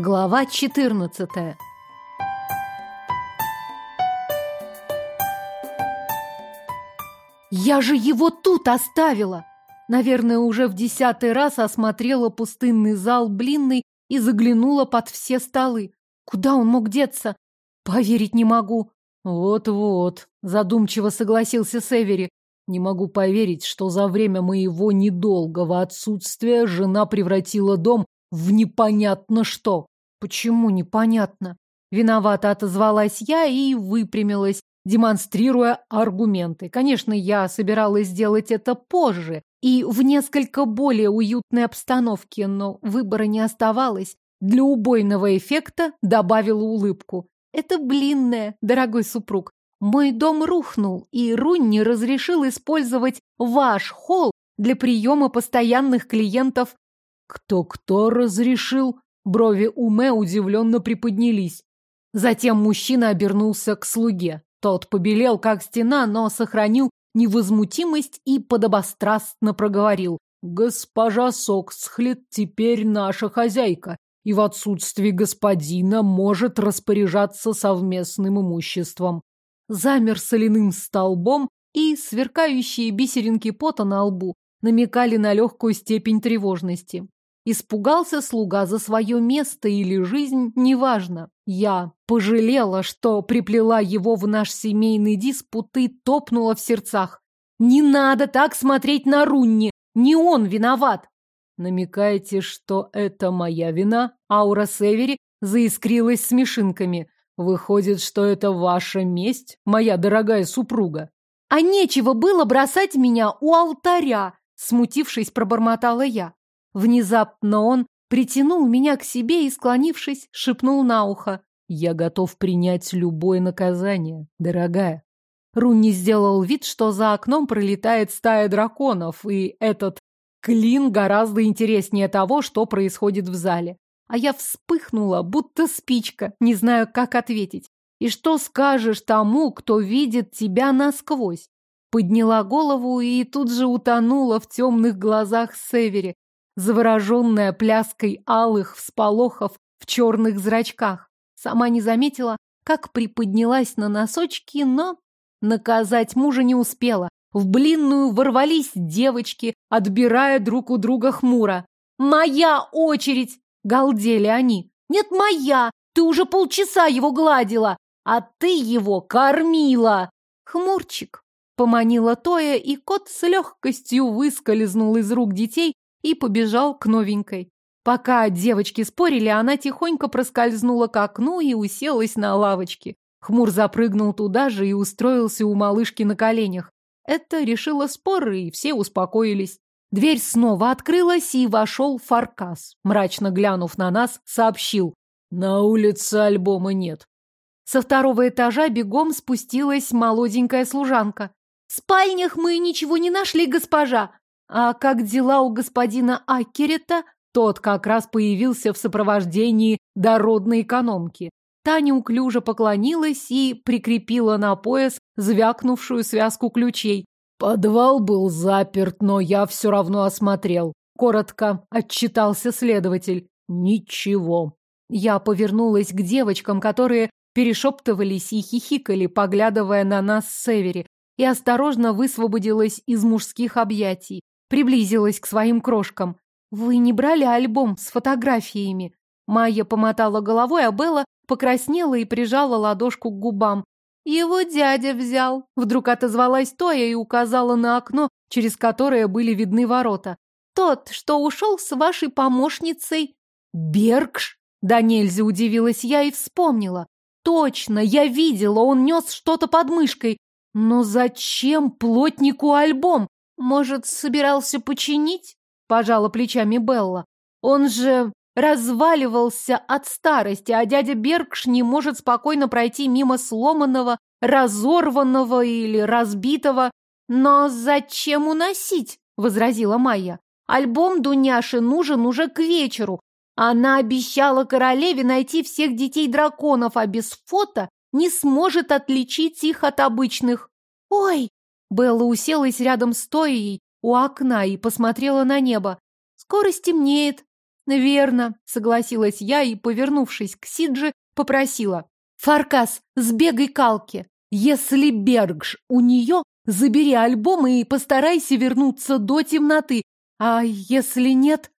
Глава 14. Я же его тут оставила. Наверное, уже в десятый раз осмотрела пустынный зал блинный и заглянула под все столы. Куда он мог деться? Поверить не могу. Вот-вот, задумчиво согласился Севери. Не могу поверить, что за время моего недолгого отсутствия жена превратила дом в непонятно что. Почему непонятно? Виновато отозвалась я и выпрямилась, демонстрируя аргументы. Конечно, я собиралась сделать это позже и в несколько более уютной обстановке, но выбора не оставалось. Для убойного эффекта добавила улыбку. Это блинная, дорогой супруг. Мой дом рухнул, и Рунни разрешил использовать ваш холл для приема постоянных клиентов. Кто-кто разрешил? Брови Уме удивленно приподнялись. Затем мужчина обернулся к слуге. Тот побелел, как стена, но сохранил невозмутимость и подобострастно проговорил. «Госпожа Соксхлет теперь наша хозяйка, и в отсутствии господина может распоряжаться совместным имуществом». Замер соляным столбом, и сверкающие бисеринки пота на лбу намекали на легкую степень тревожности. Испугался слуга за свое место или жизнь, неважно. Я пожалела, что приплела его в наш семейный диспут и топнула в сердцах. Не надо так смотреть на Рунни, не он виноват. Намекаете, что это моя вина? Аура Севери заискрилась смешинками. Выходит, что это ваша месть, моя дорогая супруга. А нечего было бросать меня у алтаря, смутившись, пробормотала я. Внезапно он притянул меня к себе и, склонившись, шепнул на ухо. «Я готов принять любое наказание, дорогая». Рунни сделал вид, что за окном пролетает стая драконов, и этот клин гораздо интереснее того, что происходит в зале. А я вспыхнула, будто спичка, не знаю, как ответить. И что скажешь тому, кто видит тебя насквозь? Подняла голову и тут же утонула в темных глазах Севери, завороженная пляской алых всполохов в черных зрачках. Сама не заметила, как приподнялась на носочки, но наказать мужа не успела. В блинную ворвались девочки, отбирая друг у друга хмуро. «Моя очередь!» — галдели они. «Нет, моя! Ты уже полчаса его гладила, а ты его кормила!» «Хмурчик!» — поманила Тоя, и кот с легкостью выскользнул из рук детей и побежал к новенькой. Пока девочки спорили, она тихонько проскользнула к окну и уселась на лавочке. Хмур запрыгнул туда же и устроился у малышки на коленях. Это решило споры, и все успокоились. Дверь снова открылась, и вошел Фаркас. Мрачно глянув на нас, сообщил. На улице альбома нет. Со второго этажа бегом спустилась молоденькая служанка. В спальнях мы ничего не нашли, госпожа. А как дела у господина Аккерета? Тот как раз появился в сопровождении дородной экономки. Таня уклюже поклонилась и прикрепила на пояс звякнувшую связку ключей. Подвал был заперт, но я все равно осмотрел. Коротко отчитался следователь. Ничего. Я повернулась к девочкам, которые перешептывались и хихикали, поглядывая на нас с Севери, и осторожно высвободилась из мужских объятий. Приблизилась к своим крошкам. «Вы не брали альбом с фотографиями?» Майя помотала головой, а Белла покраснела и прижала ладошку к губам. «Его дядя взял!» Вдруг отозвалась Тоя и указала на окно, через которое были видны ворота. «Тот, что ушел с вашей помощницей!» «Бергш?» Да нельзя удивилась я и вспомнила. «Точно, я видела, он нес что-то под мышкой. Но зачем плотнику альбом? Может, собирался починить? Пожала плечами Белла. Он же разваливался от старости, а дядя Бергш не может спокойно пройти мимо сломанного, разорванного или разбитого. Но зачем уносить? возразила Майя. Альбом Дуняши нужен уже к вечеру. Она обещала королеве найти всех детей драконов, а без фото не сможет отличить их от обычных. Ой, Белла уселась рядом с Тоей у окна и посмотрела на небо. «Скоро стемнеет». Верно, согласилась я и, повернувшись к Сиджи, попросила. Фаркас, сбегай к Алке. Если Бергш у нее, забери альбом и постарайся вернуться до темноты. А если нет?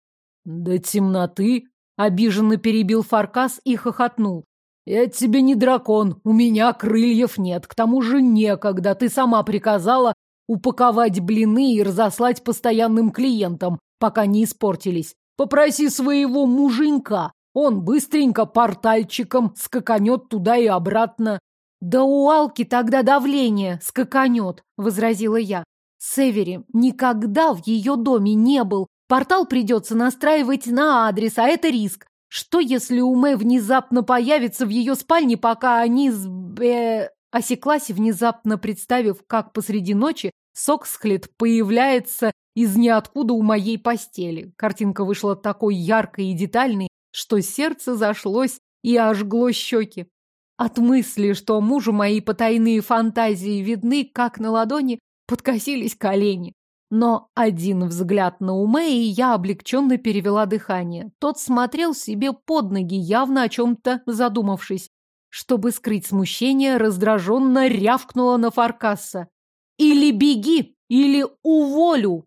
До темноты? Обиженно перебил Фаркас и хохотнул. «Я тебе не дракон, у меня крыльев нет, к тому же некогда, ты сама приказала упаковать блины и разослать постоянным клиентам, пока не испортились. Попроси своего муженька, он быстренько портальчиком скаканет туда и обратно». «Да у Алки тогда давление скаканет», — возразила я. Севери никогда в ее доме не был. Портал придется настраивать на адрес, а это риск. Что, если у Мэ внезапно появится в ее спальне, пока они с Бе... Осеклась, внезапно представив, как посреди ночи Соксхлет появляется из ниоткуда у моей постели. Картинка вышла такой яркой и детальной, что сердце зашлось и ожгло щеки. От мысли, что мужу мои потайные фантазии видны, как на ладони, подкосились колени. Но один взгляд на Уме, и я облегченно перевела дыхание. Тот смотрел себе под ноги, явно о чем-то задумавшись. Чтобы скрыть смущение, раздраженно рявкнула на Фаркасса. «Или беги, или уволю!»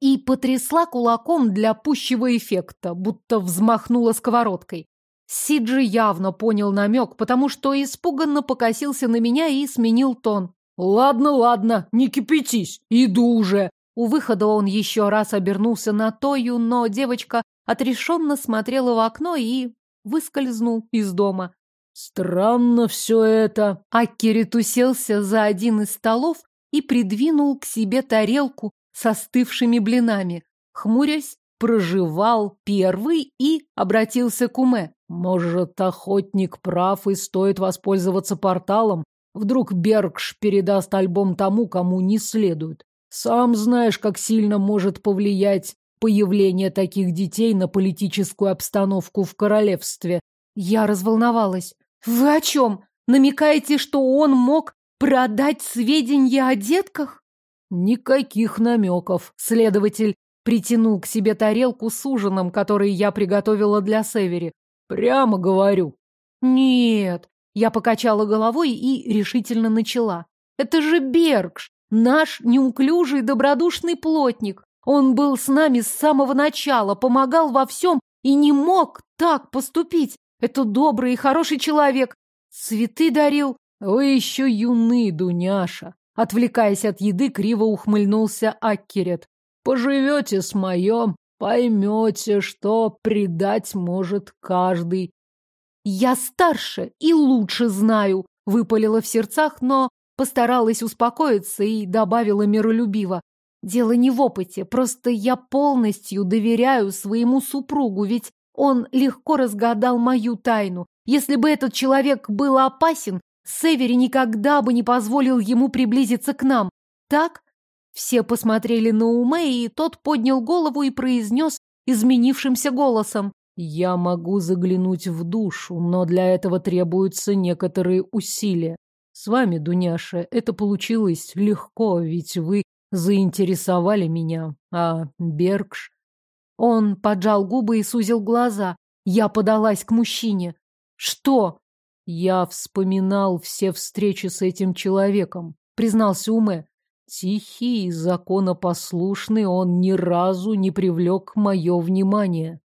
И потрясла кулаком для пущего эффекта, будто взмахнула сковородкой. Сиджи явно понял намек, потому что испуганно покосился на меня и сменил тон. «Ладно, ладно, не кипятись, иду уже!» У выхода он еще раз обернулся на Тою, но девочка отрешенно смотрела в окно и выскользнул из дома. Странно все это. Аккерит уселся за один из столов и придвинул к себе тарелку с остывшими блинами. Хмурясь, проживал первый и обратился к Уме. Может, охотник прав и стоит воспользоваться порталом? Вдруг Бергш передаст альбом тому, кому не следует. Сам знаешь, как сильно может повлиять появление таких детей на политическую обстановку в королевстве. Я разволновалась. Вы о чем? Намекаете, что он мог продать сведения о детках? Никаких намеков. Следователь притянул к себе тарелку с ужином, который я приготовила для Севери. Прямо говорю. Нет. Я покачала головой и решительно начала. Это же Бергш. Наш неуклюжий добродушный плотник. Он был с нами с самого начала, помогал во всем и не мог так поступить. Это добрый и хороший человек. Цветы дарил. Вы еще юны, Дуняша. Отвлекаясь от еды, криво ухмыльнулся Аккерет. Поживете с моем, поймете, что предать может каждый. Я старше и лучше знаю, выпалила в сердцах, но Постаралась успокоиться и добавила миролюбиво. Дело не в опыте, просто я полностью доверяю своему супругу, ведь он легко разгадал мою тайну. Если бы этот человек был опасен, Севери никогда бы не позволил ему приблизиться к нам. Так? Все посмотрели на Уме, и тот поднял голову и произнес изменившимся голосом. «Я могу заглянуть в душу, но для этого требуются некоторые усилия. С вами, Дуняша, это получилось легко, ведь вы заинтересовали меня. А Бергш... Он поджал губы и сузил глаза. Я подалась к мужчине. Что? Я вспоминал все встречи с этим человеком, признался Уме. Тихий и законопослушный, он ни разу не привлек мое внимание.